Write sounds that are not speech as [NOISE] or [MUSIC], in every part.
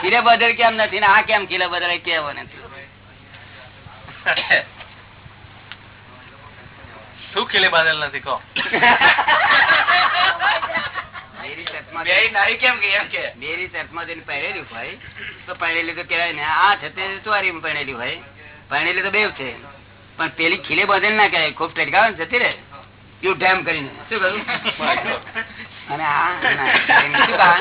ખીલે [LAUGHS] બદલ કેમ નથી ને આ કેમ ખીલે બદલ કેવો નથી. શું ખીલે બાંધેલ નથી કહો? બેરી શર્ટમાં જઈને પહેરેલી હોય. તો પહેરેલી તો ને આ છે તે ચોરી પહેરેલી હોય. પહેરેલી તો બેવ છે. પણ પેલી ખીલે બાંધેલ ના કહેવાય. ખૂબ ટટકાવે ને જતી રે યુ ડેમ કરીને. શું કહ્યું? [LAUGHS] અને ના?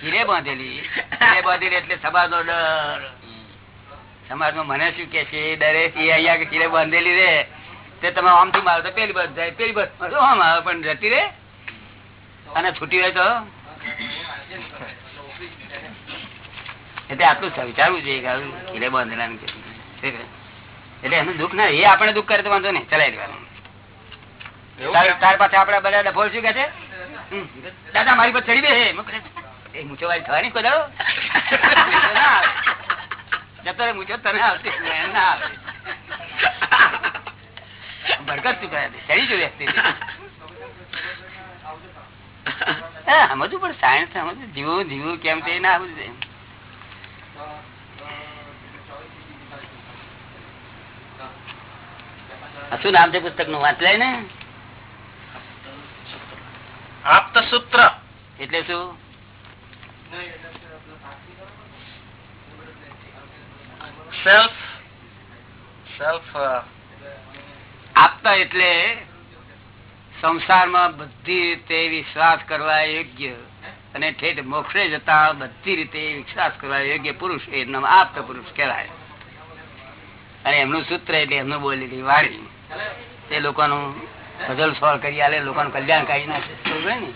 ખીલે બાંધેલી. હીરે બાંધેલી એટલે સમાજ નો ડર. સમાજમાં મને શું કે છે ડરે અહીંયા કે બાંધેલી રે. તે તમે આમથી મારો તો પેલી બસ જાય પેલી બસ આમ આવે પણ જતી રે. અને છૂટી હોય તો? એટલે આટલું વિચારવું જોઈએ હીરે બાંધેલા ને એટલે એનું દુઃખ ના એ આપણે દુઃખ કરે તો વાંધો નહીં ચલાવી દેવાનું. તાર- પાસે આપડે બધા ડફોળ શું કે છે? દાદા મારી પર ચડી દે એ મૂછો વાળી થવાની આવે. [LAUGHS] જતો મૂછો તને આવશે. ના આવે. બરકત શું કરે. ચડી જો વ્યક્તિ. સમજવું પણ સાયન્સ સમજવું જીવું જીવું કેમ તે ના જોઈએ. શું નામ છે પુસ્તકનું વાંચલાય ને? આપ્ત સૂત્ર. એટલે શું? સેલ્ફ સેલ્ફ આપતા એટલે સંસારમાં બધી રીતે વિશ્વાસ કરવા યોગ્ય અને ઠેઠ મોક્ષે જતા બધી રીતે વિશ્વાસ કરવા યોગ્ય પુરુષ એમનો આપતો પુરુષ કહેવાય. અને એમનું સૂત્ર એટલે એમનું બોલેલી વાણી. તે લોકોનું બદલ સોલ્વ કરી આલે લોકોનું કલ્યાણ કરી નાખે ને?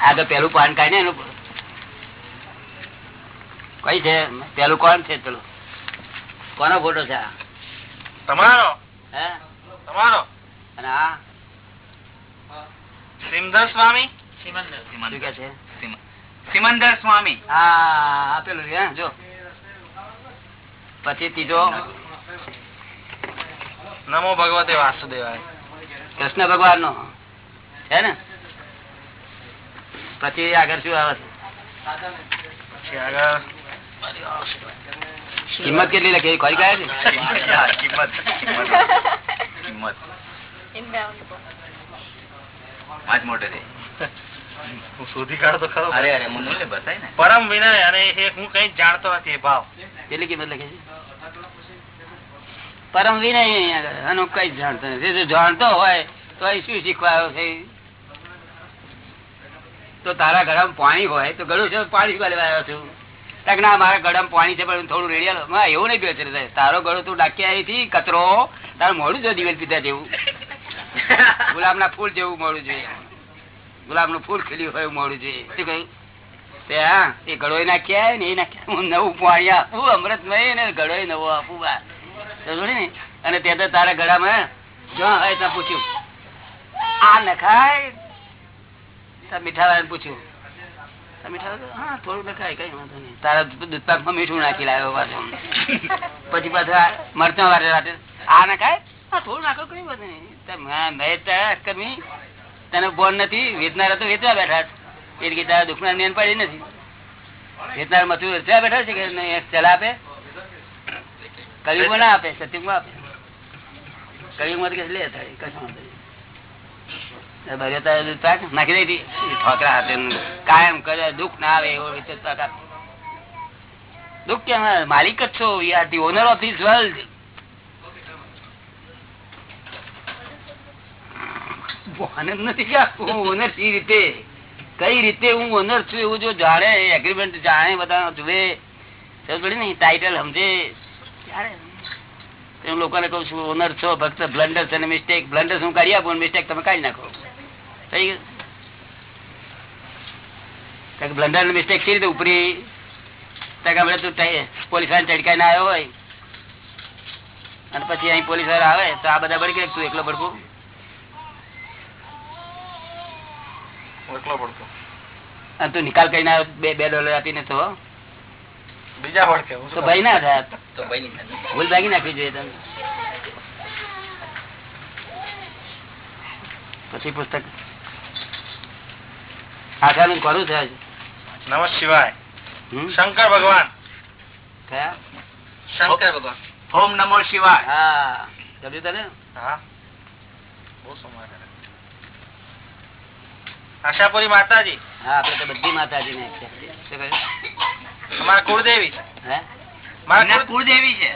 આ તો પેલું પાન કાઢી ને એનું. કઈ છે? પેલું કોણ છે પેલું? કોનો ફોટો છે તમારો? હે? તમારો? અને આ? સિમધર સ્વામી? કે છે? સિમંદર સ્વામી. આ આપેલું છે, જો. પછી ત્રીજો નમો ભગવતે વાસુદેવાય. કૃષ્ણ ભગવાન નો છે ને? પછી આગળ શું આવે છે? આગળ કિંમત કેટલી લખી? ખોરી ગયા છે? કિંમત કિંમત. પાંચ મોટો હું શોધી કાઢો ખરો. અરે અરે મૂલ્ય બતાય ને. પરમ વિનય અને હું કઈ જાણતો નથી એ ભાવ. કેટલી કિંમત લખી છે? પરમ વિનય જાણતો હોય તો શું શીખવા છે? તો તારા ગળામાં પાણી હોય તો ગળું છે, પાણી શીખવા લેવા આવ્યો છું? ના, મારા ગળામાં પાણી છે, પણ થોડું રેડિયા એવું નહીં પીવે છે તારો ગળો તું ડાકી આવી હતી, કચરો, તારું મોડું છે દિવેલ પીતા જેવું. ગુલાબ ફૂલ જેવું મોડું જોઈએ. ગુલાબ ફૂલ ખીલ્યું હોય એવું મોડું જોઈએ. શું કહ્યું? તે હા એ ગળોય નાખ્યા ને, એ નાખ્યા હું નવું પાણી આપું, અમૃતમય, ને ગળો નવો આપું બા અને તે તો તારા ગળામાં જો હોય ત્યાં પૂછ્યું. આ નખાય તો મીઠા વાળાને પૂછ્યું. હા થોડું મીઠું નાખી લાવ્યો પાછું પછી પાછું મરચાં વાટે. આ નખાય હા, થોડું નાખો, કઈ વાંધો નહીં. તને બોન નથી. વેચનારા તો વેચવા બેઠા એટલે કે તારા દુખના નિયમ પડી નથી. વેચનાર મથું વેચવા બેઠા છે કે ચલા કળિયુગમાં ના આપે સત્યુગમાં આપે. માલિક જ છો you the owner of this world નથી ઓનર સી રીતે. કઈ રીતે હું ઓનર છું એવું જો જાણે એગ્રીમેન્ટ જાણે બધા જુએ. ટાઇટલ સમજે. હું લોકોને કઉ છું ઓનર છો ફક્ત બ્લન્ડર છે મિસ્ટેક બ્લન્ડર હું કરી આપું મિસ્ટેક તમે કાઢી નાખો. થઈ ગયું? બ્લન્ડર ને મિસ્ટેક સી રીતે ઉપરી? તું પોલીસવાળા ચડકાઈ ના આવ્યો હોય. અને પછી અહીં પોલીસવાળા આવે તો આ બધા ભડકે તું એકલો ભડકું. એકલો પડતો અને તું નિકાલ કરીને આવ્યો બે બે ડોલર આપીને તો બીજા પડકે તો ભાઈ ના થાય. તો ભાઈ ની ભૂલ ભાગી નાખવી જોઈએ તમે પછી પુસ્તક. આખાનું કરું છે નમ શિવાય. શંકર ભગવાન. કયા? શંકર ભગવાન. ઓમ નમો શિવાય. હા. સમજ્યું તને? હા. બહુ આશાપુરી માતાજી. હા આપડે તો બધી માતાજી ને કુળદેવી છે. મારા કુળદેવી છે?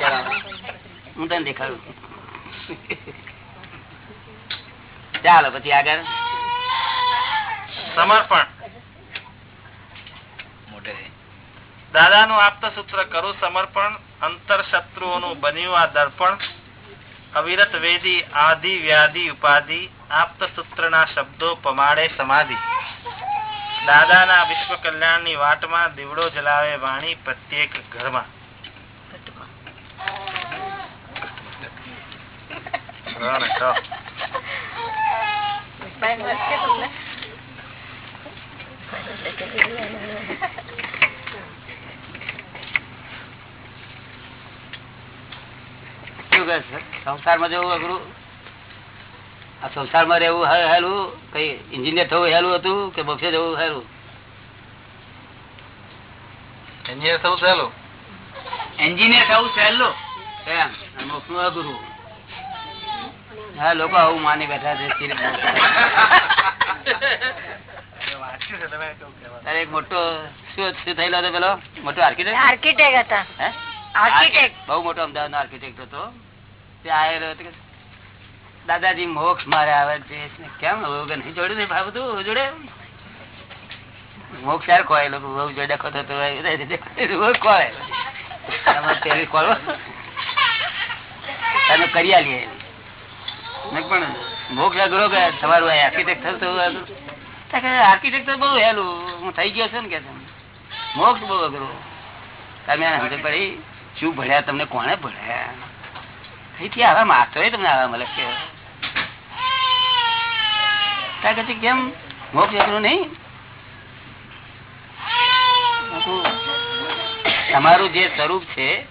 ચાલ. હું તને દેખાડું. ચાલો પછી આગળ. સમર્પણ મોટે દાદાનું આપતા સૂત્ર કરું સમર્પણ અંતર શત્રુઓનું બન્યું આ દર્પણ અવિરત વેદી આદિ વ્યાધિ ઉપાધિ આપત સૂત્રના શબ્દો પમાડે સમાધિ. દાદાના વિશ્વ કલ્યાણની વાટમાં દીવડો જલાવે વાણી પ્રત્યેક ઘરમાં. Thank ને, તો. શું કહે સંસારમાં જવું અઘરું? આ સંસારમાં રહેવું હેલું? કઈ એન્જિનિયર થવું હેલું હતું કે મોક્ષે જવું હેલું? એન્જિનિયર થવું સહેલું એન્જિનિયર થવું સહેલું એમ મોક્ષનું અઘરું. હા લોકો આવું માની બેઠા છે એક મોટો શું શું થયેલો હતો પેલો? મોટો આર્કિટેક્ટ આર્કિટેક્ટ હતા. આર્કિટેક્ટ બહુ મોટો અમદાવાદ નો આર્કિટેક્ટ હતો. દાદાજી મોક્ષ મારે આવે છે. કેમ નહીં જોડ્યું ને ભાઈ બધું જોડે? મોક્ષ યાર કોઈ લોકો. બહુ જોડે ખોતો તો કરી આલીએ પણ મોક્ષ અઘરો કે તમારું આર્કિટેક્ટ થયું તો આર્કિટેક્ટ બહુ હેલું. હું થઈ ગયો છું ને કે મોક્ષ બહુ અઘરો. તમે સમજ પડી. શું ભણ્યા, તમને કોને ભણ્યા? અહીંથી આવા માસ્ટરો તમને આવા મળે છે, કેમ મોક્ષ નહીં? તમારું જે સ્વરૂપ છે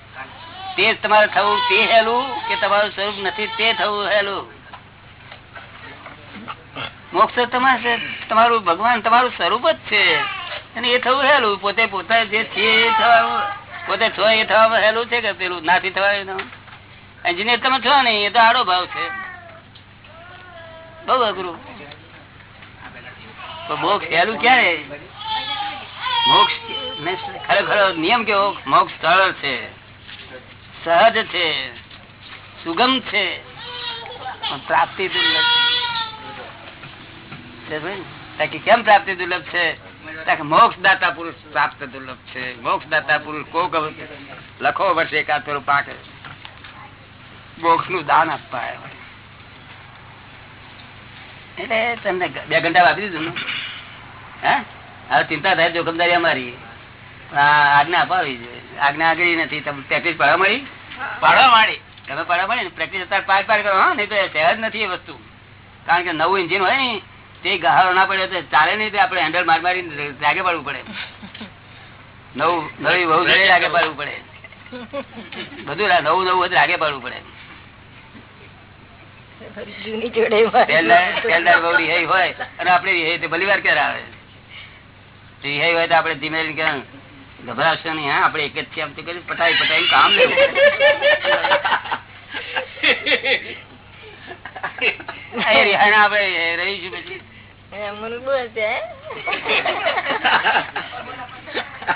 તે તમારે થવું તે હેલું કે તમારું સ્વરૂપ નથી તે થવું હેલું? મોક્ષ તમારે તમારું ભગવાન તમારું સ્વરૂપ જ છે. અને એ થવું હેલું પોતે પોતા જે છે એ થવાનું પોતે છો એ થવામાં હેલું છે કે પેલું નાથી થવાય એન્જિનિયર તમે છો ને, એ તો આડો ભાવ છે. બઉ અઘરું. મોક્ષ હેલું ક્યારે? મોક્ષ ખરેખર નિયમ કેવો? મોક્ષ સરળ છે, સહજ છે સુગમ છે પ્રાપ્તિ દુર્લભ? કેમ પ્રાપ્તિ દુર્લભ છે? મોક્ષ દાતા પુરુષ પ્રાપ્ત દુર્લભ છે. મોક્ષ દાતા પુરુષ કોક લખો વર્ષે એકાદ પેલું પાકે. મોક્ષનું દાન આપવા આવ્યા. એટલે તમને બે ઘંટા આપી દીધું ને? હે? હવે ચિંતા થાય જોખમદારી અમારી. આજ્ઞા અપાવી જોઈએ આજ્ઞા આગળ નથી. તમે પ્રેક્ટિસ પડવા મળી પાડવા માંડી. તમે પડવા મળી ને પ્રેક્ટિસ અત્યારે પાર પાર કરો. હા નહીં તો સહેજ નથી એ વસ્તુ. કારણ કે નવું એન્જિન હોય ને તે ગહારો ના પડે તો ચાલે નહીં તે આપણે હેન્ડલ માર મારી લાગે પડવું પડે. નવું નવી બહુ લાગે પડવું પડે. બધું નવું નવું લાગે પડવું પડે. જૂની જોડે. તેલદાર તેલદાર બહુ રિહાઈ હોય અને આપણે રિહાઈ તે ભલી વાર ક્યારે આવે? રિહાઈ હોય તો આપણે ધીમે ધીમે કહેવાનું, ગભરાશો નહીં હા આપડે એક જ છીએ આમ તો કરી પટાઈ પટાઈ કામ લેવું આપડે રિહાઈ રહીશું પછી. છે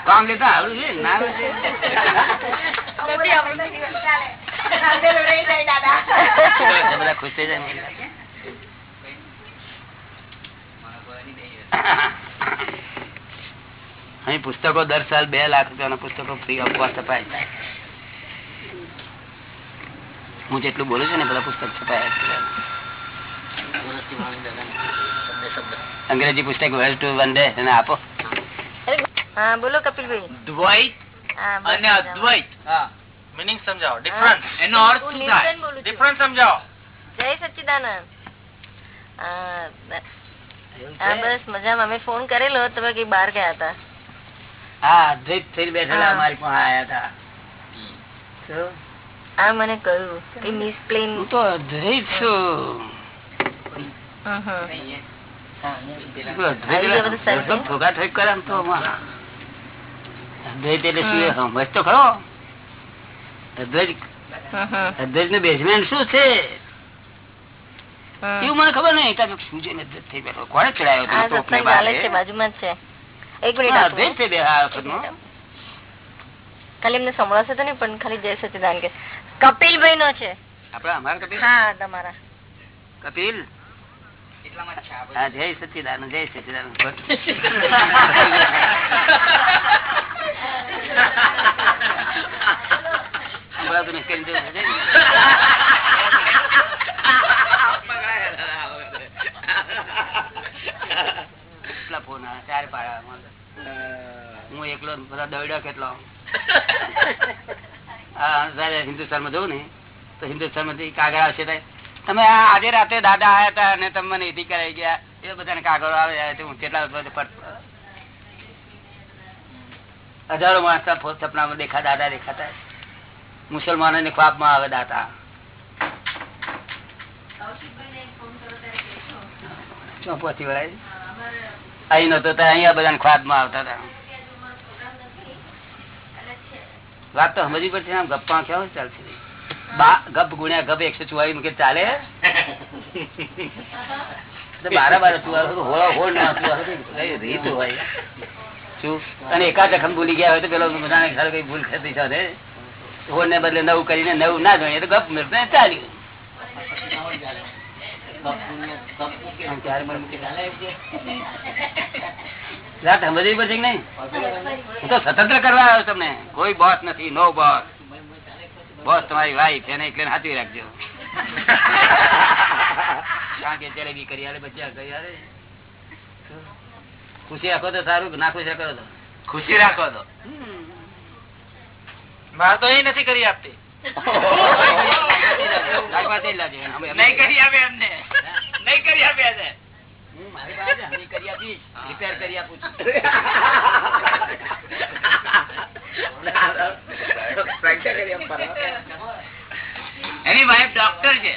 કામ લેતા આવડું છે ના આવડે છે? તો બધા ખુશ થઈ જાય અહીં પુસ્તકો દર સાલ બે લાખ રૂપિયાના પુસ્તકો ફ્રી આપવા છપાય હું જેટલું બોલું છું ને બધા પુસ્તક છપાયા. અંગ્રેજી પુસ્તક વર્લ્ડ ટુ વન ડે એને આપો. બોલો કપિલભાઈ. દ્વૈત અને અદ્વૈત. મિનિંગ સમજાવો. ડિફરન્સ એનો અર્થ શું થાય. ડિફરન્સ સમજાવો. જય સચ્ચિદાનંદ. બસ મજામાં. અમે ફોન કરેલો તમે કઈ બહાર ગયા હતા? હા અદ્વૈત થઈને બેઠેલા અમારી પણ આયા હતા. આ મને કહ્યું કે મિસ પ્લેન હું તો અદ્વૈત છું. બેઝમેન્ટ શું છે? એવું મને ખબર નહીં. તમે શું છે ને અદ્વૈત થઈ બેઠો કોને ચડાયો બાજુમાં જ છે. એક મિનિટ અદ્વૈત થઈ ખાલી એમને સંભળાશે તો નહીં પણ ખાલી જય સચિદાન કે કપિલભાઈ નો છે. આપડા અમારા કપિલ? હા તમારા. કપિલ? હા જય જય? [LAUGHS] ચાર એકલો બધા દોડ્યા કેટલો [LAUGHS] હા માં જવું ને તો હિન્દુસ્તાનમાંથી કાગળ આવશે તમે આજે રાતે દાદા આવ્યા હતા અને તમે મને કરાઈ ગયા. એ બધાને કાગળ આવે હું કેટલા હજારો માણસ સપનામાં દેખા દાદા દેખાતા મુસલમાનો ને ખ્વાબમાં આવે દાતા. ચોપોથી વળાય અહીં નતો અહીંયા બધા ખ્વાબમાં આવતા હતા વાત તો સમજવી પડશે આમ ગપ્પા કેવું ચાલશે? ગપ ગુણ્યા ગપ, એકસો ચુવાળી મૂકે ચાલે? બારા બારા ચુવાળો હોળ ના રીત હોય. અને એકાદ રકમ ભૂલી ગયા હોય તો પેલો બધાને ખરો કઈ ભૂલ થતી સાથે હોળ ને બદલે નવું કરીને નવું ના જોઈએ તો ગપ મેળવે ચાલ્યું? વાત સમજવી નહીં? હું તો સ્વતંત્ર કરવા આવ્યો તમને. કોઈ બોસ નથી, નો બોસ. બોસ તમારી વાઈફ એને એટલે હાથવી રાખજો. કારણ કે જલેબી કરી આલે બચ્ચા કરી આલે ખુશી રાખો તો સારું ના ખુશ રાખો તો? ખુશી રાખો તો. મારે તો એ નથી કરી આપતી. નહીં કરી આપે એમને. નહીં કરી આપે હું મારી પાસે કરી આપીશ. રિપેર કરી આપું છું. એની વાઈફ ડોક્ટર છે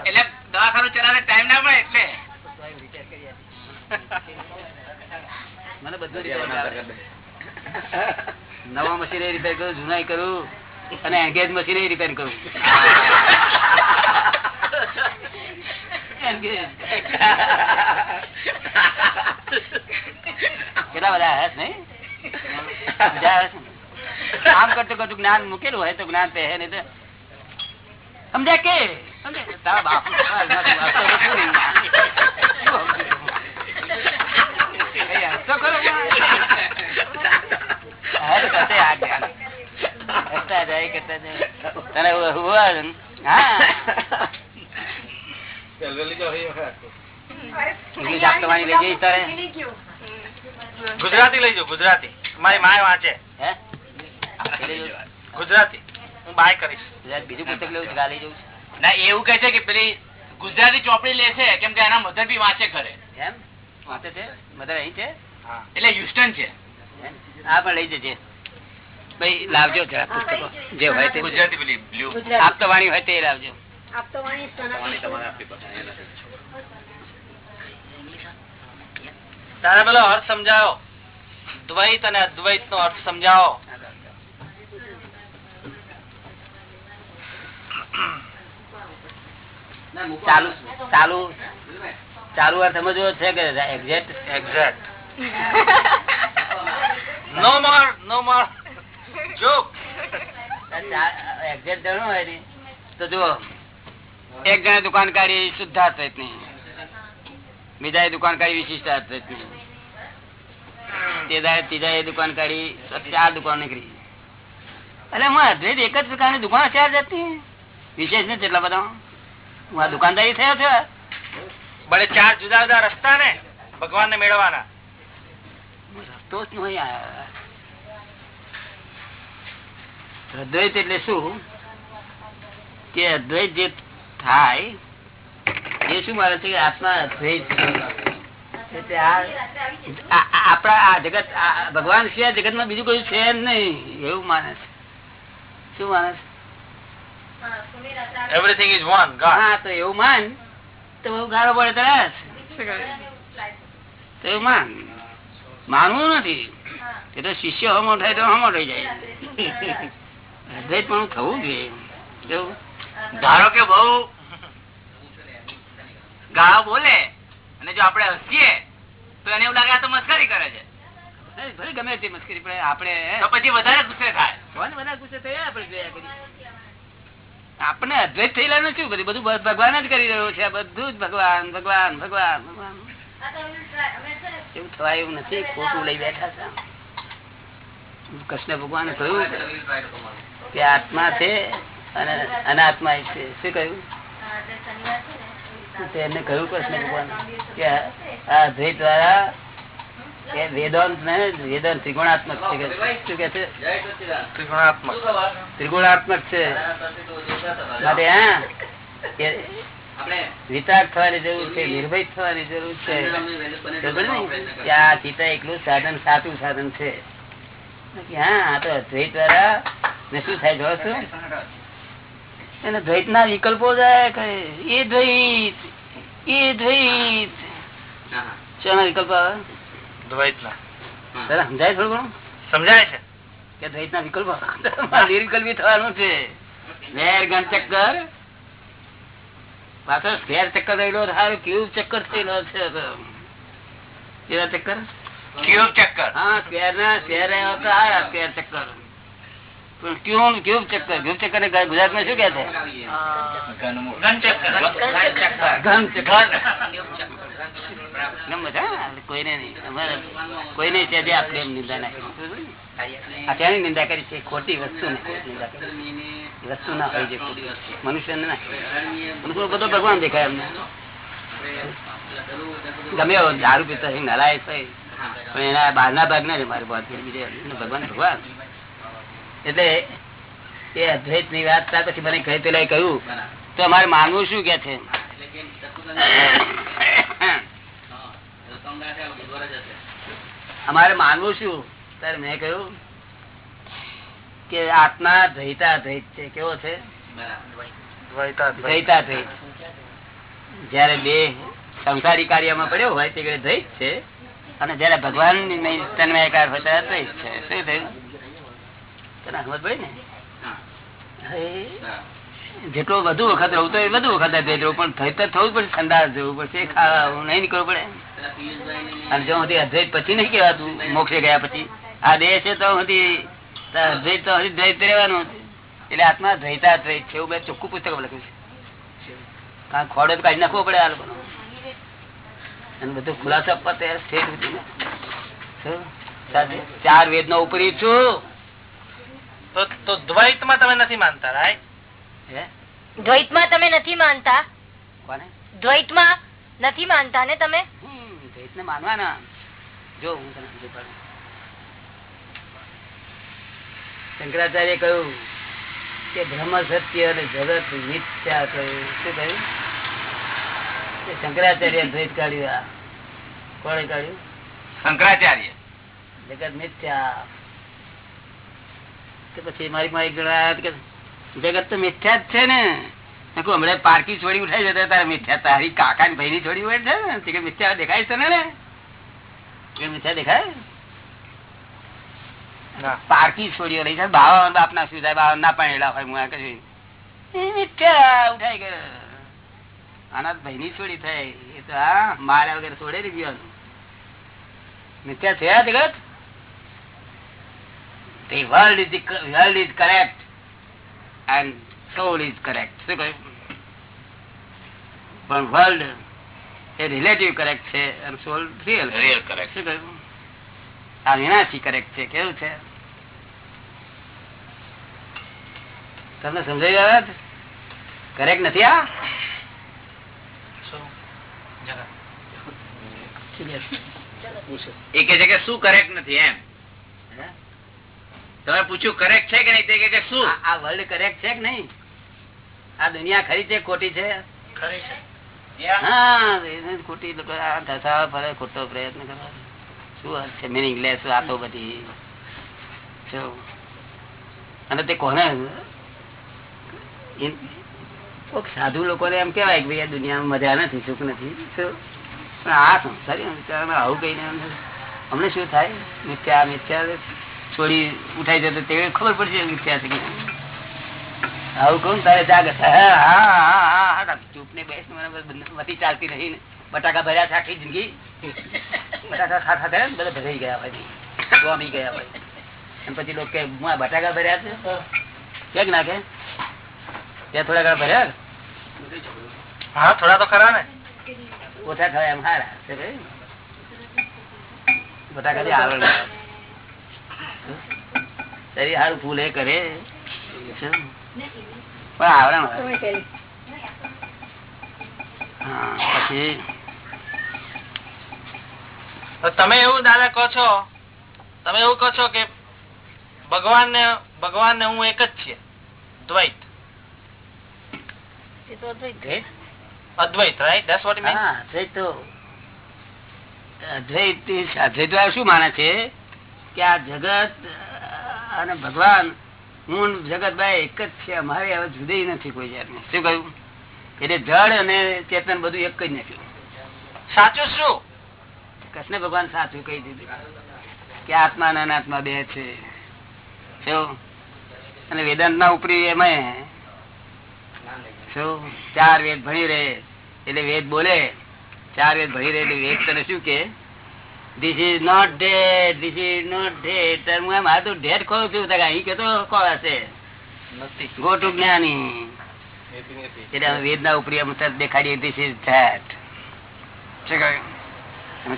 એટલે દવાખાનું ચલાવે ટાઈમ ના મળે એટલે. મને બધું નવા મશીન રિપેર કરું જૂના કરું અને એન્ગેજ મશીન રિપેર કરું. [LAUGHS] કેટલા બધા હશ નહીં? આમ કરતું કરતું જ્ઞાન મૂકેલું હોય તો જ્ઞાન પહેરે નહીં સમજ્યા કે? તારા બાપુ તો કરતે આ જ્ઞાન. હસતા જાય કરતા જાય. તને હુવા હા લઈ જઈશ તારે? ગુજરાતી લઈ જાઓ ગુજરાતી. મારી માય વાંચે. હે? લઈ? ગુજરાતી. હું બાય કરીશ. બીજું પુસ્તક લેવું છે કાલે જવું ના એવું કે છે કે પેલી ગુજરાતી ચોપડી લે છે કેમ કે એના મધર બી વાંચે ઘરે. એમ વાંચે છે? મધર અહીં છે? એટલે હ્યુસ્ટન છે? આ પણ લઈ જજે. ભાઈ લાવજો જરા પુસ્તકો. જે હોય તે. ગુજરાતી પેલી બ્લુ. આપતો વાણી હોય તે લાવજો. તારે પેલો અર્થ સમજાવો. દ્વૈત અને અદ્વૈત નો અર્થ સમજાવો. ચાલુ ચાલુ ચાલુ અર્થ સમજવો છે કે exact exact no more no more joke exact જાણવું હોય તો જુઓ. એક જણા દુકાન કાઢી શુદ્ધાર્થની બીજા દુકાન કાઢી ત્રીજા દુકાન કાઢી ચાર દુકાન નીકળી. એટલે હું અદ્વૈત એક જ પ્રકારની દુકાન ચાર જાતની વિશેષ ને કેટલા બધા. હું દુકાનદારી થયો છે. બળે ચાર જુદા જુદા રસ્તા ને ભગવાન ને મેળવવાના રસ્તો જ નહીં અદ્વૈત એટલે શું? કે અદ્વૈત જે થાય એ શું મારે છે આત્મા આ- આપણા આ જગત ભગવાન સિવાય જગતમાં બીજું કયું છે નહીં એવું માને છે. શું માને છે? એવરીથિંગ ઇઝ વન ગોડ હા તો એવું માન તો બહુ ગાળો પડે તો એવું માન. માનવું નથી. એ તો શિષ્ય હમો થાય તો હમો થઈ જાય. [LAUGHS] અદ્વૈત પણ થવું જોઈએ? ધારો કે બહુ ગાળો બોલે અને જો આપણે હસીએ તો એને એવું લાગે આ તો મસ્કરી કરે છે. ભલે ગમે તે મસ્કરી પડે આપણે પછી વધારે ગુસ્સે થાય. વધારે ગુસ્સે થયા? આપણે. આપણે અદ્વૈત થયેલા નથી બધું બધું ભગવાન જ કરી રહ્યો છે. બધું જ ભગવાન ભગવાન ભગવાન ભગવાન. એવું થવાય એવું નથી. ખોટું લઈ બેઠા છે. કૃષ્ણ ભગવાને કહ્યું કે આત્મા છે અને અનાત્મા છે. શું કહ્યું? તેમને કહ્યું કૃષ્ણ ભગવાન કે આ અદ્વૈત દ્વારા એ વેદાંત ને વેદાંત ત્રિગુણાત્મક છે શું કે છે? ત્રિગુણાત્મક. ત્રિગુણાત્મક છે. માટે હા એ થવાની જરૂર છે નિર્ભય થવાની જરૂર છે. આ ચિત્તા એકલું સાધન સાચું સાધન છે. હા આ તો અદ્વૈત દ્વારા ને શું થાય જો છો? એને દ્વૈત ના વિકલ્પો જાય કઈ એ દ્વૈત એ દ્વૈત. શાના વિકલ્પ આવે? દ્વૈતના. જરા સમજાય થોડું ઘણું? સમજાય છે. કે દ્વૈત ના વિકલ્પો નિર્વિકલ્પી થવાનું છે. વેર ચક્કર. પાછો સ્કેર ચક્કર રહેલો સારું ક્યુબ ચક્કર થયેલો છે. કેવા ચક્કર? ક્યુબ ચક્કર. હા સ્કેર ના સ્કેર રહ્યો તો સારા સ્કેર ચક્કર. પણ ક્યુબ ચક્કર? ક્યુબ ચક્કર. ને ગુજરાતમાં શું કે છે? કોઈને નહીં. કોઈને છે જે આપણે નિંદા નાખી કરી. નિંદા કરી છે? ખોટી વસ્તુ ને વસ્તુ ના હોય છે મનુષ્ય ને. ના બધો ભગવાન દેખાય એમને. ગમે દારૂ પીતો થાય પણ એના બહારના ભાગ ના મારી મારે ભગવાન ભગવાન. એટલે એ અદ્વૈતની વાત ત્યાર પછી મને કહી પેલા કહ્યું, તો અમારે માનવું શું કે છે? અમારે માનવું શું? ત્યારે મેં કહ્યું કે આત્મા દ્વૈતા દ્વૈત છે. કેવો છે? દ્વૈતા દ્વૈતા. જયારે બે સંસારી કાર્યમાં પડ્યો હોય, તે દ્વૈત છે. અને જયારે ભગવાન તન્મયકાર ત્યારે દ્વૈત છે. શું થયું? ને? જેટલો વધુ વખત રહું તો એ વધુ વખત અદ્વૈત રહું પણ થઈ તો થવું પડે સંદાસ જવું પડશે ખાવા નહીં નીકળવું પડે. અને જો સુધી અદ્વૈત પછી નહીં કહેવાતું મોક્ષે ગયા પછી. આ દેહ છે તો સુધી અદ્વૈત તો હજી દ્વૈત રહેવાનું એટલે આત્મા દ્વૈતા દ્વૈત છે એવું બે ચોખ્ખું પુસ્તક લખ્યું છે. કારણ ખોડો તો કાઢી નાખવો પડે આ લોકોનો. અને બધું ખુલાસો આપવા તૈયાર છે? ચાર વેદ નો ઉપરી છું. તો તો દ્વૈતમાં તમે નથી માનતા રાઈટ હે? દ્વૈતમાં તમે નથી માનતા? કોને? દ્વૈતમાં નથી માનતા ને તમે? હમ, દ્વૈતને માનવાના. જો હું તને સમજી પાડું. શંકરાચાર્ય કહ્યું કે બ્રહ્મ સત્ય અને જગત મિથ્યા કહ્યું શું કહ્યું? કે શંકરાચાર્ય દ્વૈત કાઢ્યું કોણે કાઢ્યું? શંકરાચાર્ય. જગત મિથ્યા. તો પછી મારી મારી કે જગત તો મિથ્યા જ છે ને. હમણાં પારકી છોડી ઉઠાઈ જતા તારે મિથ્યા તારી કાકા ની ભાઈ ની છોડી ઉઠે છે ને? કે મિથ્યા દેખાય છે ને કે મિથ્યા દેખાય? પારકી છોડીઓ રહી છે. બાવા બાપ ના શું થાય? બાવા ના પાણી હોય હું એ મિથ્યા ઉઠાઈ ગયો. આના ભાઈ ની છોડી થાય. એ તો હા માર્યા વગેરે છોડે ને ગયો. મિથ્યા થયા જગત? The world is the world is correct and soul is correct. શું કહ્યું? પણ વર્લ્ડ એ રિલેટિવ કરેક્ટ છે અને સોલ રિયલ Real correct. શું કહ્યું આ વિનાશી કરેક્ટ છે કેવું છે તમને સમજાઈ ગયા કરેક્ટ નથી આ. એ કે છે કે શું કરેક્ટ નથી એમ? તમે પૂછ્યું કરેક્ટ છે કે નહીં તે કે કે શું? આ વર્લ્ડ કરેક્ટ છે કે નહીં? આ દુનિયા ખરી છે ખોટી છે? ખરી હા ખોટી લોકો ધસાવા ફરે ખોટો પ્રયત્ન કરવા. શું અર્થ મિનિંગલેસ વાતો બધી? અને તે કોને? એમ- સાધુ લોકોને એમ કેવાય કે ભાઈ આ દુનિયામાં મજા નથી સુખ નથી. શું? પણ આ સંસારી આવું કહીને અમને શું થાય? મિથ્યા મિથ્યા છોડી ઉઠાઈ જતો તે ખબર પડશે મિથ્યા છે આવું કહું તારે જાગે ચૂપ ને બેસ મને બધી ચાલતી રહી ને. બટાકા ભર્યા છે આખી જિંદગી. બટાકા ખાતા થયા ને બધા ભરાઈ ગયા ભાઈ. સ્વામી ગયા ભાઈ. અને પછી લોકો કે બટાકા ભર્યા છે? ક્યાંક નાખે? ત્યાં થોડા ઘણા ભર્યા હા થોડા તો ખરા ને. ઓછા થયા એમ હારા બટાકા થી આવરણ શરીર હાર ફૂલ એ કરે. પણ આવરણ પછી? તમે એવું દાદા કહો છો તમે એવું કહો છો કે ભગવાન ને ભગવાન ને હું એક જ છીએ. દ્વૈત. એ તો અદ્વૈત. અદ્વૈત રાઈટ ધેટ્સ વોટ મીન હા, અદ્વૈત તો અદ્વૈત અદ્વૈત શું માને છે? કે આ જગત, અને ભગવાન, હું જગત ભાઈ એક જ છે અમારે હવે જુદી નથી કોઈ જાતની. શું કહ્યું? એટલે જળ અને ચેતન બધું એક જ નાખ્યું સાચું શું? કૃષ્ણ ભગવાન સાચું કહી દીધું. કે આત્મા અને અનાત્મા બે છે? અને વેદાંત ના ઉપરી એમાં ચાર વેદ ભણી રહે. એટલે વેદ બોલે. ચાર વેદ ભણી રહે એટલે વેદ તને શું કે? This is not dead this is not dead હું એમ આ તો ડેડ ખોલું છું. તો અહીં કેતો કોણ હશે? ગો ટુ જ્ઞાની. એટલે અમે ઉપરી અમે દેખાડીએ. ધીસ ઇઝ ધેટ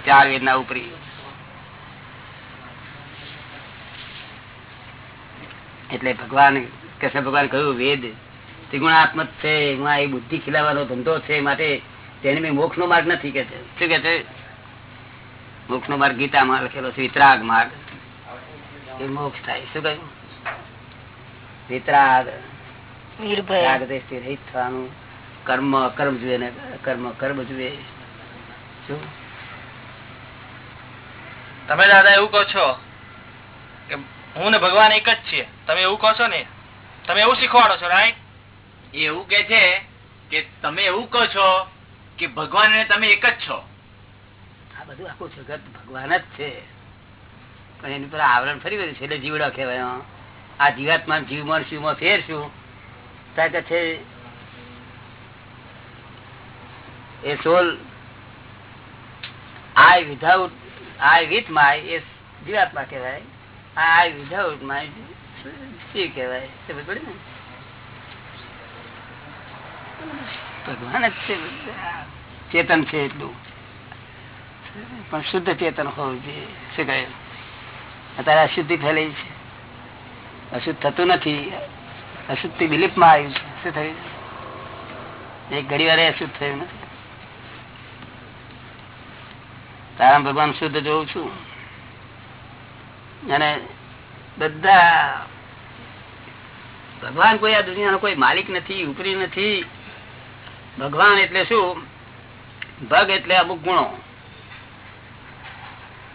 ચાર વેદના ઉપરી. એટલે ભગવાન કૃષ્ણ ભગવાન કહ્યું વેદ ત્રિગુણાત્મક છે. એમાં એ બુદ્ધિ ખીલાવાનો ધંધો છે. માટે તેને મોક્ષ નો માર્ગ નથી કે છે શું કે છે મોક્ષ નો માર્ગ ગીતામાં લખેલો છે વિતરાગ માર્ગ. એ મોક્ષ થાય. શું કહ્યું? વિતરાગ. નિર્ભય. રાગ દ્વેષથી રહિત થવાનું. કર્મ કર્મ જુએ ને કર્મ કર્મ જુએ. શું? તમે દાદા એવું કહો છો કે હું ને ભગવાન એક જ છીએ. તમે એવું કહો છો ને? તમે એવું શીખવાડો છો રાઈટ એ એવું કે છે કે તમે એવું કહો છો કે ભગવાન ને તમે એક જ છો. બધું આખું જગત ભગવાન જ છે. પણ એની પર આવરણ ફરી ગયું છે, એટલે જીવડો કહેવાય આ જીવાત્મા જીવમાં શિવમાં ફેર શું કે છે, એ soul I without I with my એ જીવાત્મા કહેવાય. આઈ વિધાઉટ માય શિવ કહેવાય? સમજ પડે ને? ભગવાન જ છે ચેતન છે એટલું. પણ શુદ્ધ ચેતન હોવું જોઈએ. શું કહે? અત્યારે અશુદ્ધિ ફેલાઈ છે. અશુદ્ધ થતું નથી. અશુદ્ધિ બિલીફમાં આવ્યું છે. શું થયું? એક ઘડી વારે અશુદ્ધ થયું નથી. તારા ભગવાન શુદ્ધ જોઉં છું. અને બધા ભગવાન કોઈ આ દુનિયાનો કોઈ માલિક નથી, ઉપરી નથી. ભગવાન એટલે શું? ભગ એટલે અમુક ગુણો.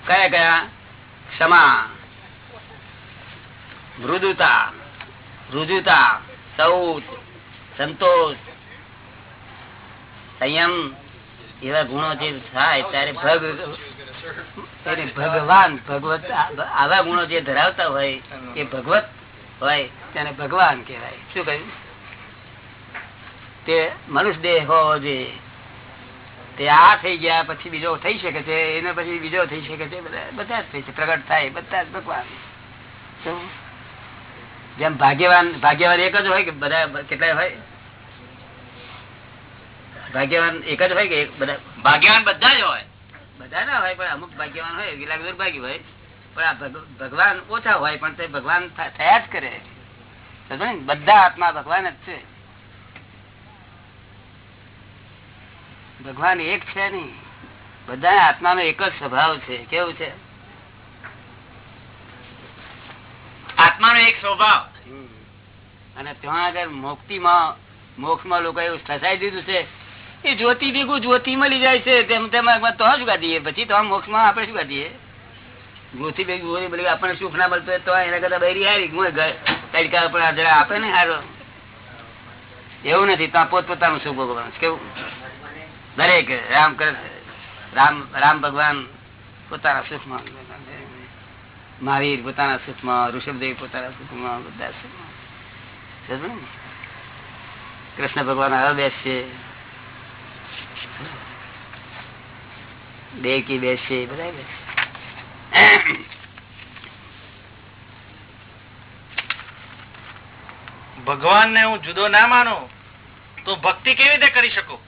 કયા કયા? ક્ષમા, મૃદુતા રુજુતા સૌચ સંતોષ. સંયમ, એવા ગુણો જે થાય ત્યારે ભગ ભગવાન, ભગવત, આવા ગુણો જે ધરાવતા હોય, એ ભગવત હોય, તેને ભગવાન કહેવાય. શું કહ્યું? તે મનુષ્ય દેહ હોવો જોઈએ. તે આ થઈ ગયા પછી બીજો થઈ શકે છે એને પછી બીજો થઈ શકે છે બધા જ થઈ છે પ્રગટ થાય બધા જ ભગવાન. જેમ ભાગ્યવાન ભાગ્યવાન એક જ હોય કે બધા કેટલાય હોય? ભાગ્યવાન એક જ હોય કે બધા? ભાગ્યવાન બધા જ હોય. બધા ના હોય પણ અમુક ભાગ્યવાન હોય કેટલાક દુર્ભાગ્ય હોય. પણ આ ભગવાન ઓછા હોય પણ તે ભગવાન થયા જ કરે. બધા આત્મા ભગવાન જ છે. ભગવાન એક છે નહીં. બધા આત્માનો એક જ સ્વભાવ છે. કેવું છે? આત્માનો એક સ્વભાવ. અને ત્યાં આગળ મુક્તિમાં મોક્ષમાં લોકો એવું ફસાઈ દીધું છે. એ જ્યોતિ ભેગું જ્યોતિ મળી જાય છે. તેમ તેમાં તો શું કાઢીએ? પછી તો મોક્ષમાં આપણે શું કાઢીએ? જ્યોતિ ભેગું જ્યોતિ ભેગું આપણને સુખ ના મળતું હોય તો એના કરતા બૈરી હારી. હું તડકા પર આપે ને હારો? એવું નથી. ત્યાં પોત પોતાનું સુખ ભગવાન કેવું? દરેક રામ રામ રામ ભગવાન પોતાના સુખમાં, મહાવીર પોતાના સુખમાં, ઋષભદેવ પોતાના સુખમાં, બધા સુખમાં. કૃષ્ણ ભગવાન હવે બેસશે. દેવકી બેસશે બધા બેસશે. ભગવાન ને હું જુદો ના માનું, તો ભક્તિ કેવી રીતે કરી શકું?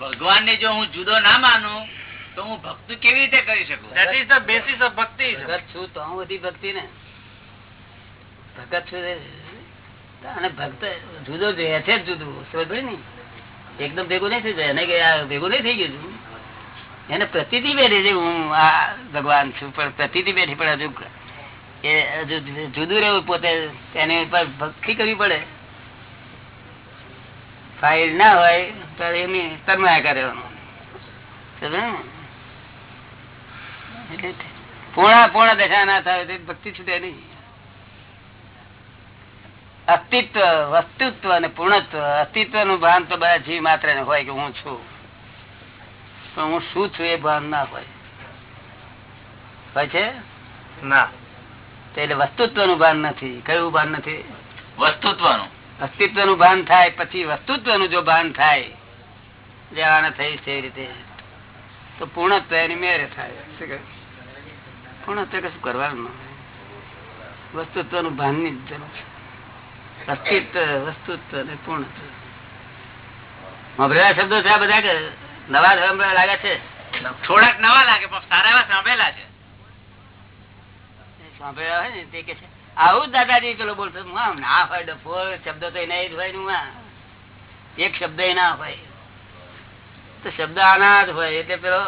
ભગવાન ને જો હું જુદો ના માનું તો હું ભક્તિ કેવી રીતે કરી શકું? That is the basis of ભક્તિ ભગત છું તો હું બધી ભક્તિ ને. ભગત છું અને ભક્ત જુદો જ છે જુદું. સમજ ને. એકદમ ભેગું નહીં થઈ જાય. એને કે આ ભેગું નહીં થઈ ગયું એને પ્રતિતિ બેઠી છે હું આ ભગવાન છું પણ પ્રતિતિ બેઠી પણ હજુ એ હજુ જુદું રહેવું પોતે. એની ઉપર ભક્તિ કરવી પડે. ફાઇલ ના હોય તો એની તન્માયા કરે સમજ્યો ને? એટલે પૂર્ણ પૂર્ણ દશા ના થાય તો ભક્તિ છૂટે નહીં. અસ્તિત્વ વસ્તુત્વ અને પૂર્ણત્વ અસ્તિત્વનું ભાન તો બધા જીવ માત્ર ને હોય કે હું છું. પણ હું શું છું એ ભાન ના હોય. હોય છે? ના. એટલે વસ્તુત્વનું ભાન નથી. કયું ભાન નથી? વસ્તુત્વનું. અસ્તિત્વનું ભાન થાય પછી વસ્તુત્વનું જો ભાન થાય જેવાને થઈ તે રીતે. તો પૂર્ણત્વ એની મેરે થાય. પૂર્ણત્વ કશું કરવાનું વસ્તુત્વનું ભાનની જરૂર અસ્તિત્વ વસ્તુત્વ અને પૂર્ણત્વ. સાંભળેલા શબ્દો છે બધા કે નવા સાંભળેલા લાગે છે? થોડાક નવા લાગે પણ સારા એવા સાંભળેલા છે. સાંભળેલા હોય ને તે કે છે. આવું દાદાજી પેલો બોલતો ના હોય ડફો શબ્દ તો એના જ હોયનું એક શબ્દ એના હોય. તો શબ્દ આના જ હોય. એટલે પેલો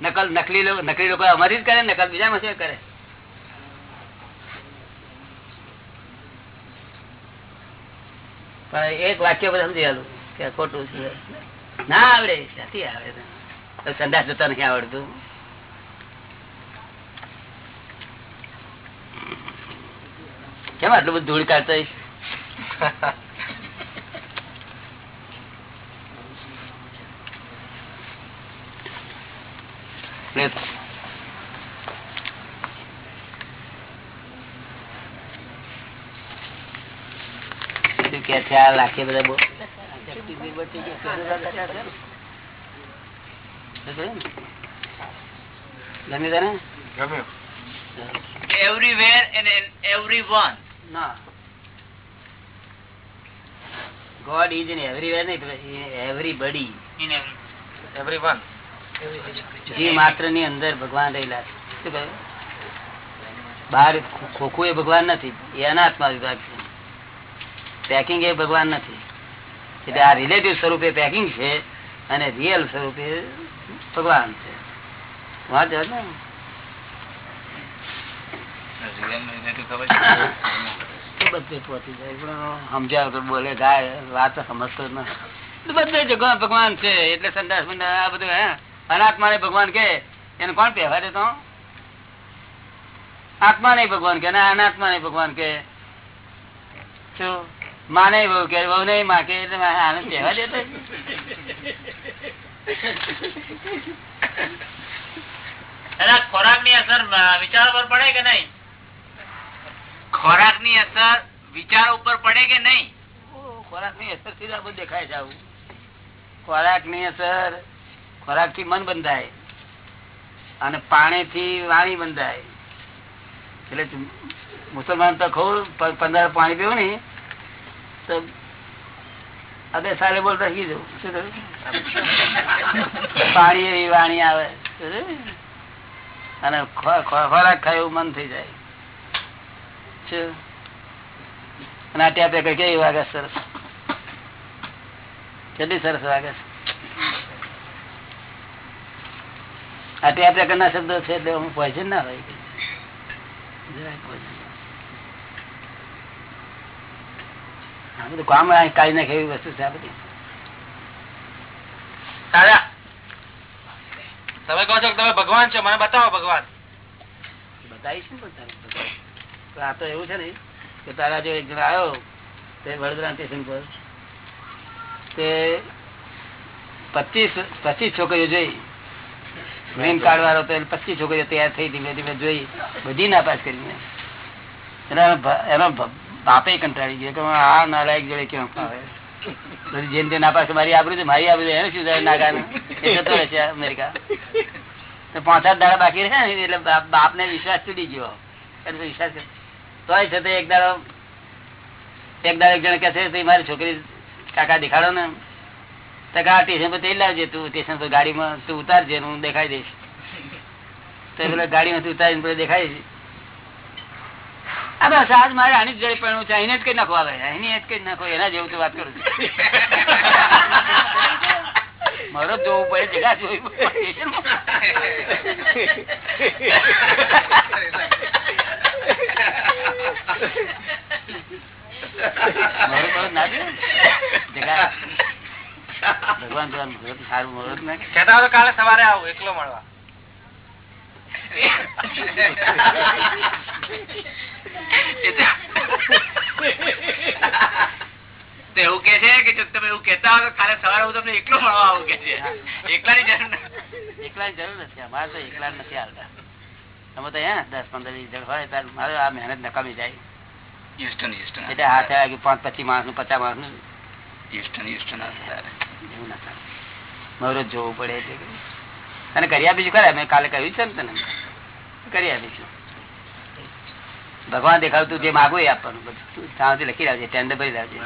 નકલ નકલી નકલી લોકો અમારી જ કરે નકલ બીજા માં કરે? એક વાક્ય બધા સમજી આલું કે ખોટું છે. ના આવડે ક્યાંથી આવડે. સંદાસ જતા નથી આવડતું. કેમ આટલું બધું ધૂળ કાઢતો? કે છે? આ લાખે બધા બહુ ગમે તને? ગમ્યું. એવરીવેર એન્ડ એવરી વન ના. ગોડ ઇઝ ઇન એવરીવેર નહીં એવરીબડી એવરીવન જે માત્રની અંદર ભગવાન રહેલા છે. બહાર ખોખું એ ભગવાન નથી એ અનાત્મા વિભાગ છે. પેકિંગ એ ભગવાન નથી. એટલે આ રિલેટિવ સ્વરૂપે પેકિંગ છે અને રિયલ સ્વરૂપે ભગવાન છે. વાત ને તો બધે પહોંચી જાય પણ સમજાવ તો બોલે ગાય વાત સમજતો બધે જગ્યા ભગવાન છે એટલે સંદાસ આ બધું હે? અનાત્મા ને ભગવાન કે એને કોણ પહેવા દેતો આત્મા નહીં ભગવાન કે ના અનાત્મા નહીં ભગવાન કે. શું? માને બહુ કે બહુ નહીં માં કે એટલે આને કહેવા દેતો ખોરાકની અસર વિચાર પર પડે કે નહીં? ખોરાકની અસર વિચાર ઉપર પડે કે નહીં? ખોરાકની અસરથી બધું દેખાય છે આવું? ખોરાકની અસર ખોરાકથી મન બંધાય અને પાણી થી વાણી બંધાય. એટલે મુસલમાન તો ખોર પંદર પાણી પીવું ને, તો અબે સાલે બોલતા શીખી જવું. શું પાણી એવી વાણી આવે. અને ખોરાક ખાય એવું મન થઈ જાય. શું અને આ ટેપ કેવી વાગે સરસ? કેટલી સરસ વાગે છે? આ ટેપ રેકર્ડ ના શબ્દો છે એટલે હું પોઈઝન ના હોય. આ બધું કામ કાઢી નાખે એવી વસ્તુ છે આ બધી? દાદા તમે કહો છો કે તમે ભગવાન છો મને બતાવો ભગવાન. બતાવીશ ને આ તો એવું છે ને કે તારા જો એક જણ આવ્યો તે વડોદરા સ્ટેશન પર, તે પચીસ પચીસ છોકરીઓ જોઈ. મેન કાર્ડ વાળો તો પચીસ છોકરીઓ તૈયાર થઈ ધીમે ધીમે જોઈ, બધી નાપાસ કરીને. એના એનો બાપે કંટાળી ગયો કે આ નાલાયક જોડે કેમ ફાવે? બધી જેમ તે નાપાસ મારી આબરૂ છે, મારી આબરૂ એને શું થાય નાગાને? એ જતો રહેશે અમેરિકા. પાંચ સાત દાડા બાકી રહે ને, એટલે બાપ- બાપને વિશ્વાસ તૂટી ગયો. વિશ્વાસ. તોય છતાં એક દાડો એક દાડો એક જણ કે છે મારી છોકરી કાકા દેખાડો ને. કાકા સ્ટેશન પર તેલ લાવજે તું સ્ટેશન પર ગાડીમાં તું ઉતારજે હું દેખાઈ દઈશ. તો પેલા ગાડીમાંથી ઉતારીને પેલો દેખાઈ દઈશ. આ બસ આજ મારે આની જોડે પણ છે એને જ કઈ નાખો આવે એની જ કઈ નાખો એના જેવું તો વાત કરું છું. મારો જોવું પડે જગા જોવી [LAUGHS] [LAUGHS] ભગવાન ભગવાન મુહૂર્ત સારું મુહૂર્ત ને. કેતા હોય તો કાલે સવારે આવું એકલો મળવા. એવું કે છે કે તમે એવું કેતા હો તો કાલે સવારે હું તમને એકલો મળવા આવું કે છે? એકલાની જરૂર એકલા એકલાની જરૂર નથી. અમારે તો એકલા નથી આવતા અમે તો હે દસ પંદર વીસ જણ હોય ત્યારે મારે આ મહેનત નકામી જાય. Houston, Houston. એટલે હાથે વાગ્યું પાંચ પચીસ માણસનું પચાસ માણસનું Houston, Houston હતા. એવું ના થાય. જોવું પડે એટલે અને કરી આપીશું ખરા મેં કાલે કહ્યું છે ને તને. કરી આપીશું. ભગવાન દેખાડતું જે માગું એ આપવાનું બધું. ત્યાંથી લખી લાવજે ટેન્ડર ભરી લાવજે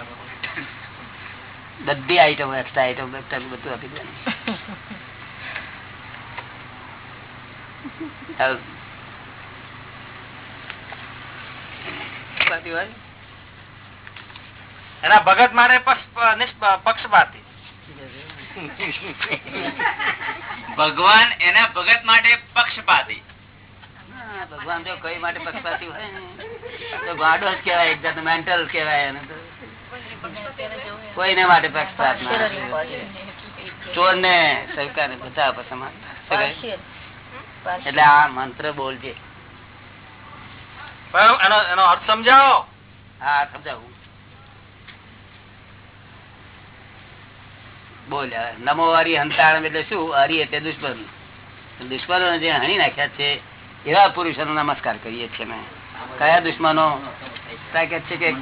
બધી આઈટમ એક્સ્ટ્રા આઈટમ બધું આપી દેવાનું. [LAUGHS] બાકી હોય? એના ભગત મારે પક્ષપાતી. ભગવાન એના ભગત માટે પક્ષપાતી. ભગવાન જો કઈ માટે પક્ષપાતી હોય ને? તો ગાડો જ કેવાય એક મેન્ટલ કેવાય એને તો. કોઈને માટે પક્ષપાત ના ચોર ને સરકાર ને બધા? એટલે આ મંત્ર બોલજે. એનો એનો અર્થ સમજાવો. હા સમજાવું. બોલ નમો હરી હંતાણ એટલે શું? હરી એટલે દુશ્મન. દુશ્મનો જે હણી નાખ્યા છે એવા પુરુષોનો નમસ્કાર કરીએ છીએ કયા દુશ્મનો? છે કે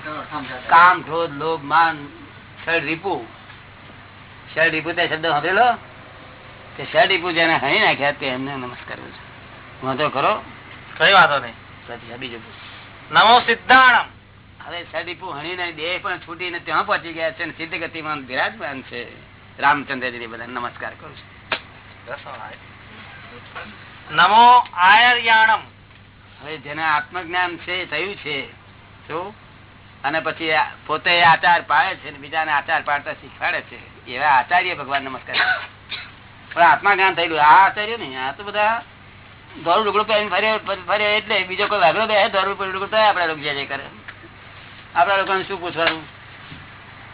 કામ ક્રોધ લોભ માન ષડ રીપુ. ષડ રીપુ તે શબ્દ સાંભળેલો? કે ષડ રીપુ જેને હણી નાખ્યા તે એમને નમસ્કાર વાંધો કરો કઈ વાંધો નહીં. બીજું નમો સિદ્ધાણમ. હવે સડીપુ હણીને દેહ પણ છૂટીને ત્યાં પહોંચી ગયા છે સિદ્ધ ગતિમાં બિરાજમાન છે. રામચંદ્રજી બધા નમસ્કાર કરું છું. નમો આયર્યાણમ. હવે જેને આત્મજ્ઞાન છે થયું છે શું અને પછી પોતે આચાર પાડે છે અને બીજાને આચાર પાડતા શીખવાડે છે એવા આચાર્ય ભગવાન નમસ્કાર કરે. પણ આત્મા જ્ઞાન થયેલું આ આચાર્ય નહીં આ તો બધા દોરું લુગડું પહેરી ફરે ફરે એટલે બીજો કોઈ વાગડો બે દોરું પર લુગડું તો આપડા લોકો જે કરે. આપડા લોકોને શું પૂછવાનું?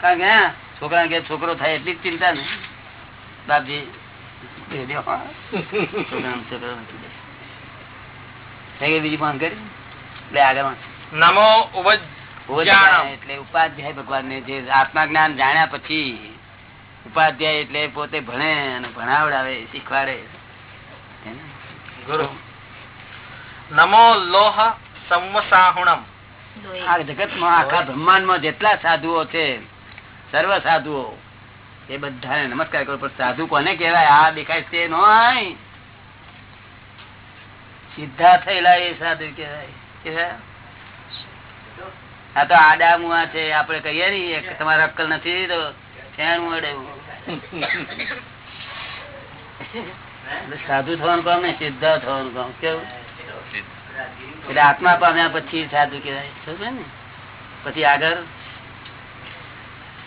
કારણ કે હા છોકરા કે છોકરો થાય એટલી જ ચિંતા ને. બાપજી બીજી કરી? આગળ નમો ઉપાધ્યાય એટલે ઉપાધ્યાય ભગવાન ને જે આત્મા જ્ઞાન જાણ્યા પછી ઉપાધ્યાય એટલે પોતે ભણે અને ભણાવડાવે શીખવાડે. ગુરુ નમો લોહ સંવસાહુણમ આ જગતમાં આખા બ્રહ્માંડમાં જેટલા સાધુઓ છે સર્વ સાધુઓ એ બધાને નમસ્કાર કરો પણ સાધુ કોને કેવાય આ દેખાય છે નો સીધા થયેલા એ સાધુ કેવાય? આ તો આડા મુઆ છે આપડે કહીએ નઈ કે તમારે અક્કલ નથી તો અડેવું એટલે [LAUGHS] સાધુ થવાનું કામ ને સીધા થવાનું કામ. કેવું? એટલે આત્મા પામ્યા પછી સાધુ કહેવાય. સમજે ને? પછી આગળ?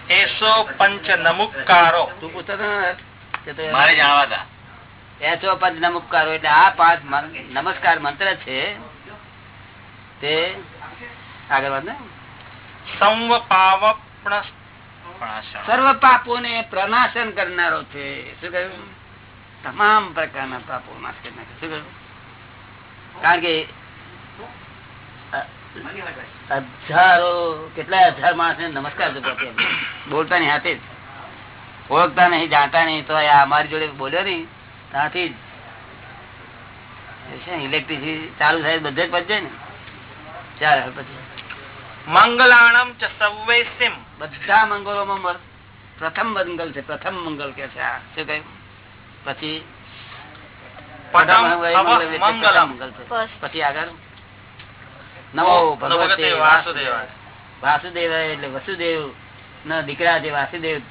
એસો પંચ નમુકારો. તું પૂછતો ને? મારે જાણવા હતા એસો પંચ નમસ્કારો એટલે આ પાંચ નમસ્કાર મંત્ર છે. તે આગળ વાત ને? સંવ પાવપણ સર્વ પાપોને પ્રનાશન કરનારો છે. શું કહ્યું? તમામ પ્રકારના પાપો નાશ કરી નાખે. શું કારણ કે હજારો કેટલા હજાર માણસ નમસ્કાર બોલતા નહીં હાથે જ. ઓળખતા નહીં જાણતા નહીં તો અમારી જોડે બોલ્યો નહીં. ત્યાંથી જ. ઇલેક્ટ્રિસિટી ચાલુ થાય બધે જ પચે ને. હવે પછી મંગલાણમ ચ સવૈસિમ બધા મંગળોમાં મર- પ્રથમ મંગલ છે પ્રથમ મંગલ કે છે આ. શું કહ્યું? પછી. પછી આગળ નમો ભગવતે વાસુદેવ એટલે વસુદેવ ના દીકરા જે વાસુદેવ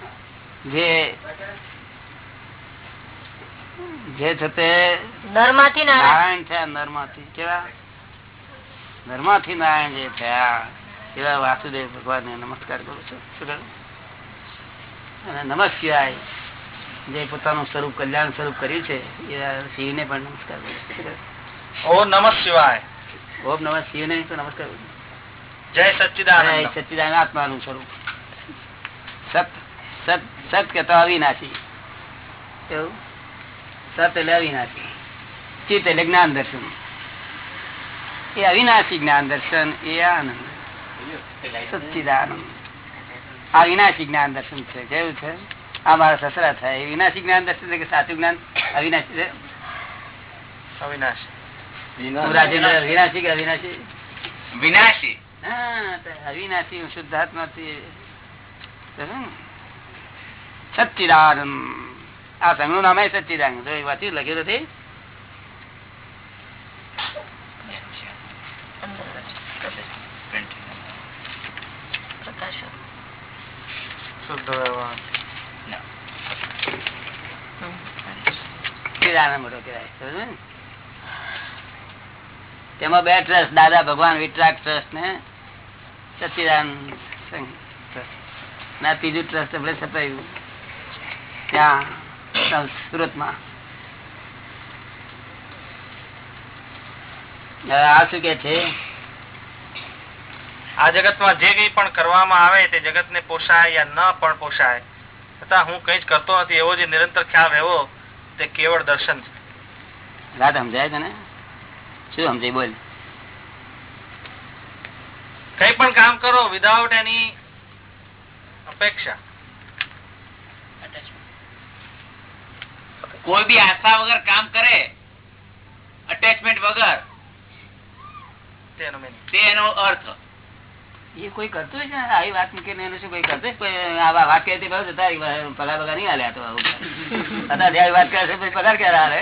જે જે છે તે નરમાંથી નારાયણ. થયા છે નરમાંથી. કેવા? નરમાંથી નારાયણ જે થયા એવા વાસુદેવ ભગવાન ને નમસ્કાર કરું છું. શું કરું? અને નમઃ શિવાય જે પોતાનું સ્વરૂપ કલ્યાણ સ્વરૂપ કર્યું છે એવા શિવને પણ નમસ્કાર ઓમ નમઃ શિવાય. ઓમ નમ શિવને નમસ્કાર કરું છું. જય જય સચ્ચિદાનંદ સચ્ચિદાનંદ આત્માનું સ્વરૂપ. સત સત સત કેતો અવિનાશી. કેવું સત એટલે અવિનાશી. ચિત્ત એટલે જ્ઞાન દર્શન. એ અવિનાશી જ્ઞાન દર્શન એ આનંદ. સચ્ચિદાનંદ. અવિનાશી જ્ઞાન દર્શન છે. કેવું છે? આ મારા સસરા થાય. વિનાશી જ્ઞાન દર્શન કે સાચું જ્ઞાન? અવિનાશી છે? અવિનાશ. વિનાશી. કે અવિનાશી? વિનાશી. હા, તો અવિનાશી હું શુદ્ધાત્મા સચ્ચિદાનંદ. આ સંઘનું નામ સચ્ચિદાનંદ. વાંચ્યું લખ્યું નથી શુદ્ધ તેમાં બે ટ્રસ્ટ દાદા ભગવાન વિતરાગ ટ્રસ્ટ ને સચ્ચિદાનંદ ના ત્રીજું ટ્રસ્ટ આપણે સપાયું. ત્યાં સુરતમાં. આ શું કે છે? આ જગતમાં જે કઈ પણ કરવામાં આવે તે જગત ને પોષાય યા ન પણ પોષાય. છતાં હું કઈ જ કરતો નથી, એવો જે નિરંતર ખ્યાલ રહેવો તે કેવળ દર્શન છે. વાત સમજાય તને? શું સમજાય? બોલ. કઈ પણ કામ કરો વિધાઉટ એની અપેક્ષા. કોઈ બી આશા વગર કામ કરે અટેચમેન્ટ વગર તેનો અર્થ. એ કોઈ કરતું છે ને આવી વાત મૂકીને એનું શું કોઈ કરતું છે? આવા વાક્યથી બહુ જતા પગાર બગાર નહીં હાલ્યા તો આવી. વાત કરે છે પગાર ક્યારે હાલે?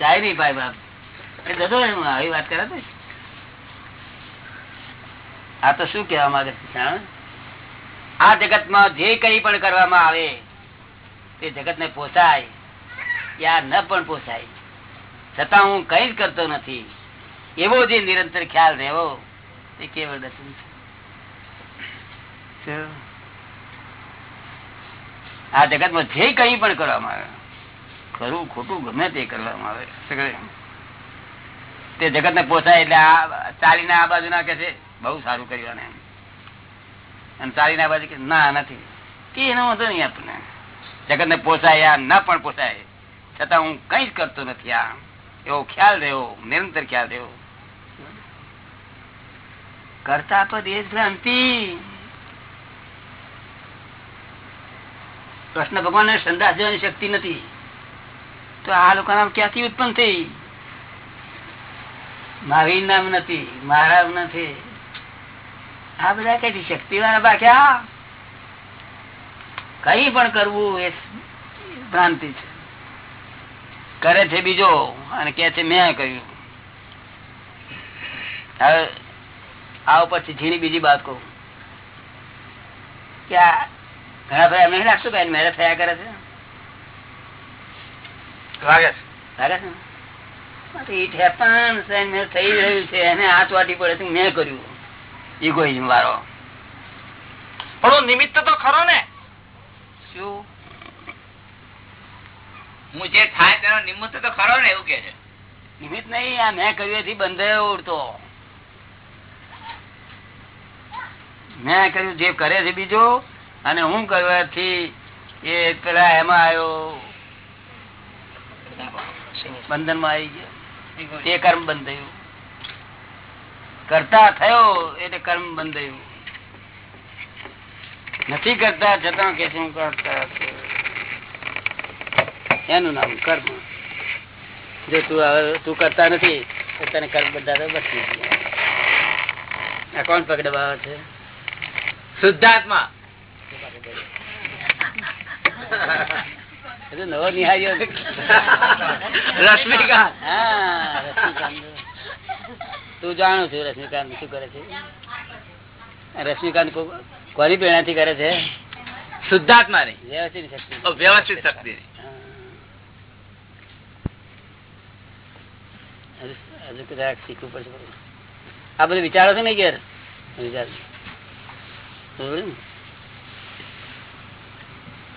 જાય નહીં ભાઈ બાપ. એ જતો હું આવી વાત કરે આ તો શું કેવા માંગે આ જગતમાં જે કઈ પણ કરવામાં આવે, તે જગત ને પોસાય યા ન પણ પોસાય. છતાં હું કઈ જ કરતો નથી. એવો જે નિરંતર ખ્યાલ રહેવો એ કેવળ દર્શન છે. આ જગતમાં જે કઈ પણ કરવામાં આવે ખરું ખોટું ગમે તે કરવામાં આવે તે જગત ને પોસાય એટલે આ ચાલીને આ બાજુ ના કે છે બહુ સારું કર્યું એમ. અને ચાલીને આ બાજુ કે ના નથી. કે એનો વાંધો નહીં આપણને. જગત ને પોસાય આ ના પણ પોસાય. છતાં હું કઈ જ કરતો નથી આ. એવો ખ્યાલ રહ્યો નિરંતર ખ્યાલ રહ્યો. કરતા પદ એ ભ્રાંતિ કૃષ્ણ ભગવાન ને સંદાસ જવાની શક્તિ નથી. તો આ લોકો નામ ક્યાંથી ઉત્પન્ન થઈ? મહાવીર નામ નથી મહારાજ નથી. આ બધા કઈ શક્તિ વાળા બાક્યા કઈ પણ કરવું એ ભ્રાંતિ છે. કરે છે બીજો અને કે છે, મેં કહ્યું. હવે આ ઉપર ઝીણી બીજી વાત કહું. કે આ ઘણા ભાઈ એમ નહીં લાગતું કે મેરેજ થયા કરે છે? લાગે છે. લાગે છે ને? It મેં થઈ રહ્યું છે એને હાથ વાટી પડે છે મેં કર્યું. ઇગોઇઝમ વાળો. પણ નિમિત્ત તો ખરો ને. શું? હું જે થાય તેનો નિમિત્ત તો ખરો ને એવું કે છે. નિમિત્ત નહીં આ મેં કર્યું એથી બંધાયો ઉડતો. મેં કર્યું જે કરે છે બીજો, અને હું કરવાથી એ પેલા એમાં આવ્યો બંધનમાં આવી ગયો. તે કર્મ બંધ થયું. કરતા થયો એટલે કર્મ બંધ થયું. નથી કરતા છતાં કે શું કરતા એનું નામ કર્મ. જો તું તું કરતા નથી તને કર્મ બધા બચી ગયા. આ કોણ પકડવા છે? શુદ્ધાત્મા. નવો નિહાર્યો રશ્મિકાંત. હા તું જાણું છું રશ્મિકાંત શું કરે છે? રશ્મિકાંત કોની પ્રેરણાથી કરે છે? શુદ્ધાત્મા ની વ્યવસ્થિત શક્તિ. વ્યવસ્થિત શક્તિ. હજુ કદાચ શીખવું પડશે. આ બધું વિચારો છે ને ઘેર? વિચાર?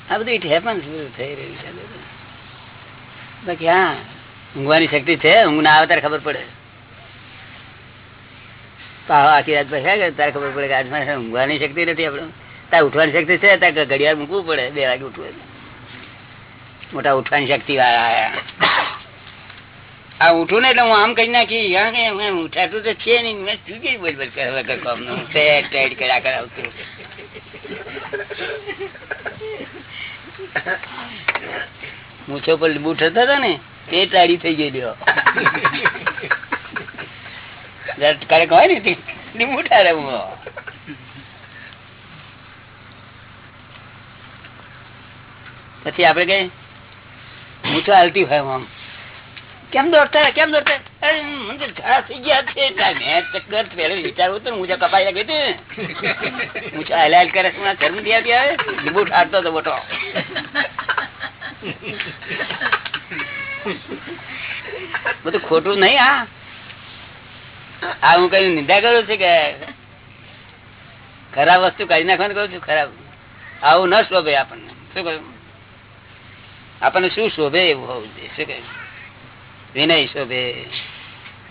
આ બધું ઇટ હેપન થઈ રહ્યું છે બાકી હા, ઊંઘવાની શક્તિ છે ઊંઘ ના આવે ત્યારે ખબર પડે. પાહો આખી રાત પછી તારે ખબર પડે કે આજમાં ઊંઘવાની શક્તિ નથી આપણે. તારે ઉઠવાની શક્તિ છે ત્યાં ઘડિયાળ મૂકવું પડે, બે વાગે ઉઠવું મોટા ઉઠવાની શક્તિ વાળા આ ઉઠું ને એટલે હું આમ કરી નાખી ઉઠાતું તો છે નહીં. મેં શું કઈ બોલ બોલ મૂછો પર બૂટ હતા હતા ને તે ટાળી થઈ ગઈ જરા કડક હોય ને તે લીંબુ ઠારે હું પછી આપડે કઈ મૂછો હાલતી હોય આમ. કેમ દોડતા કેમ દોડતા બધું ખોટું નહીં આ આ હું કઈ નિંદા કરું છું કે ખરાબ વસ્તુ કાઢી નાખવાનું કરું છું, ખરાબ. આવું ન શોભે આપણને. શું કહ્યું આપણને શું શોભે એવું હોવું જોઈએ? શું કહ્યું વિનય શોભે.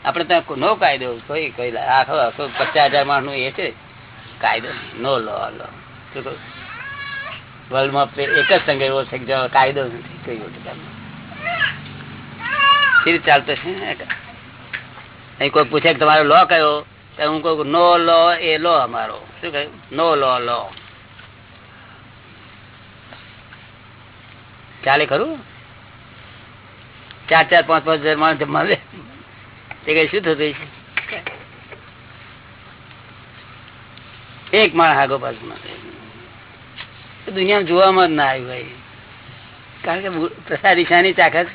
આપડે ત્યાં નો કાયદો કોઈ કોઈ આખો આખો પચાસ હજાર માણસનું એ છે. કાયદો નો લો લો. વર્લ્ડમાં એક જ સંઘ એવો છે કાયદો નથી, કોઈ વખત ચાલતો છે અહીં કોઈ પૂછે કે તમારો લો કયો? તો હું કહું નો લો, એ લો અમારો. શું કહ્યું? નો લો લો. ચાલે ખરું? ચાર ચાર, પાંચ પાંચ હજાર માણસ જમાવે તે કઈ શું થતું એક માણસ આગો પાછું દુનિયામાં જોવામાં જ ના આવ્યું ભાઈ કારણ કે પ્રસાદ ઈશાની તાકાત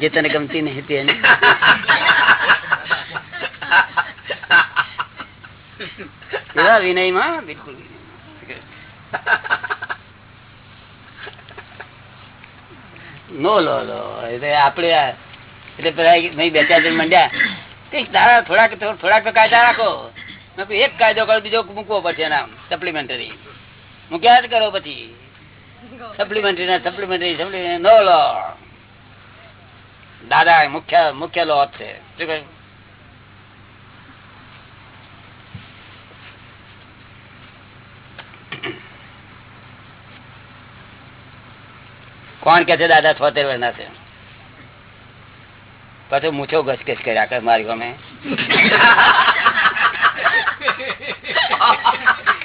જે તને ગમતી નહીં તેની એવા વિનયમાં બિલકુલ નો લો લો. એટલે આપડે એટલે પેલા મેં બે, ચાર જણ મંડ્યા. કંઈક તારા થોડાક થોડાક તો કાયદા રાખો. એક કાયદો કરો, બીજો મૂકવો પડશે એના સપ્લિમેન્ટરી મૂક્યા જ કરો પછી. સપ્લિમેન્ટરી ના સપ્લિમેન્ટરી સપ્લિમેન્ટરી નો લો. દાદા, મુખ્ય મુખ્ય લો છે. શું કહ્યું? કોણ કે છે દાદા છોતેર વર્ષના છે? પછી મૂછો ઘસકેસ કર્યા કે મારી અમે [LAUGHS]